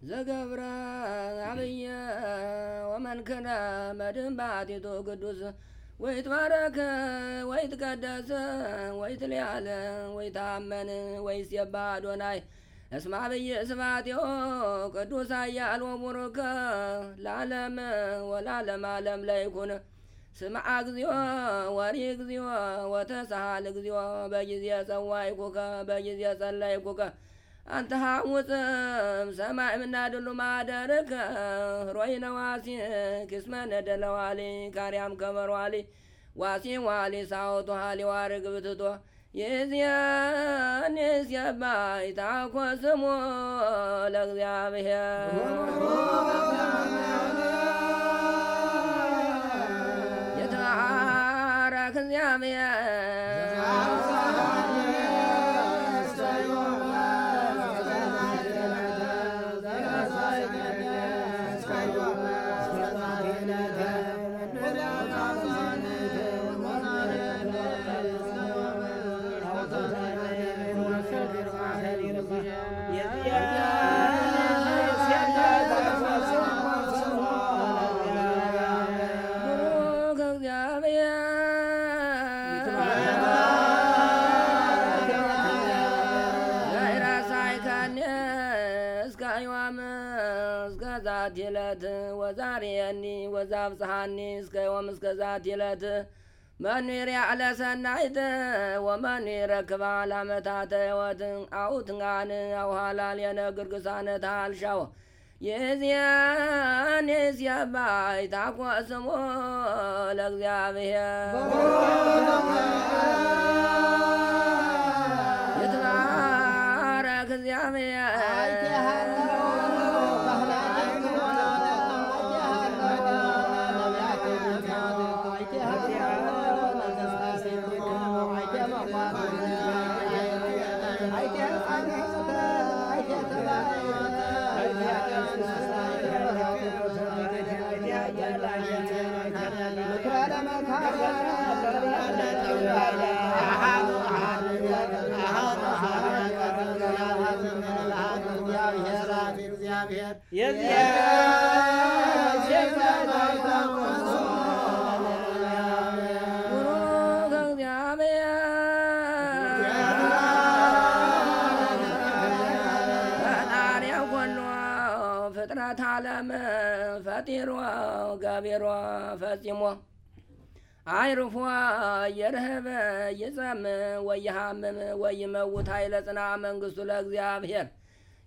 ዘገብረ አብየ ወመንክረ መድን ቅዱስ። ወይትባረከ ወይትቀደስ ወይትልያለ ወይታመን ወይሴባ አዶናይ። እስማ ብዬ ስባቴዮ ቅዱስ አያል ወቡሩከ ለዓለም ወላለም ዓለም ለይኩን። ስምዓ እግዚኦ ወሪ እግዚኦ ወተሳሃል እግዚኦ በጊዜ ጸዋይኩከ በጊዜ ጸለይኩከ አንተ ሐሙፅም ሰማይ ምናድሉ ማደርከ ሮይነ ዋሲ ክስመ ነደለዋሊ ካርያም ከመሯሊ ዋሲ ዋሊ ሳውቶ ሃሊ ዋርግ ብትቶ የዚያን የዚያባይ ታኮስሞ ለእግዚአብሔር። የተባረክ ቡሩክ ዛት ይለት ወዛሬየኒ ወዛብጽሐኒ እስከ ዮም እስከ ዛት ይለት። መኑ ይርያዕለ ሰናይት ወመኑ ይረክባ ላመታተ ሕይወት አውትንጋን አውሃላል የነግር ግሳነት አልሻው የዚያን የዚያባይ ታኮስሞ ለእግዚአብሔር። የተባረክ እግዚአብሔር እግዚአብሔር ፍጥረት ዓለም ፈጢሮ ገቢሮ ፈጺሞ አይርፎ የርህበ ይጸም ወይሃምም ወይመውት ኃይለ ጽና መንግሥቱ ለእግዚአብሔር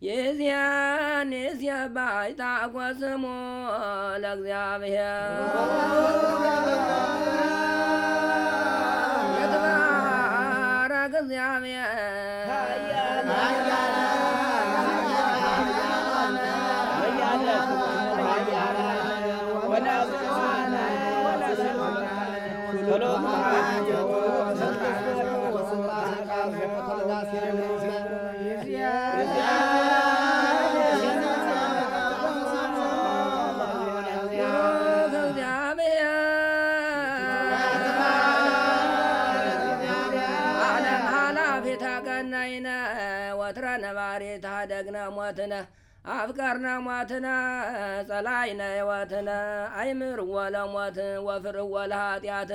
የዚያን የዚያ ባይታ ኮስሞ ለእግዚአብሔር የተባረከ ዓለም ወትረ ነባሪ ታደግነ ሞትነ አፍቀርነ ሞትነ ጸላይነ ሕይወትነ አይምር ወለሞት ወፍር ወለኃጢአት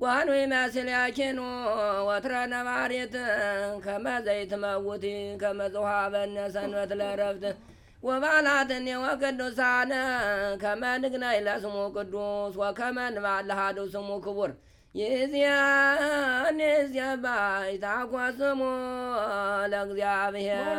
ዋኑ ይመስል ያኪኑ ወትረ ነባሪት ከመዘይት መውቲ ከመጽዋ በነ ሰንበት ለረፍት ወባላትኒ ወቅዱሳነ ከመ ንግናይ ለስሙ ቅዱስ ወከመ ንባል ለሃዱ ስሙ ክቡር የዚያን የዚያ ባይታ ኮስሞ ለእግዚአብሔር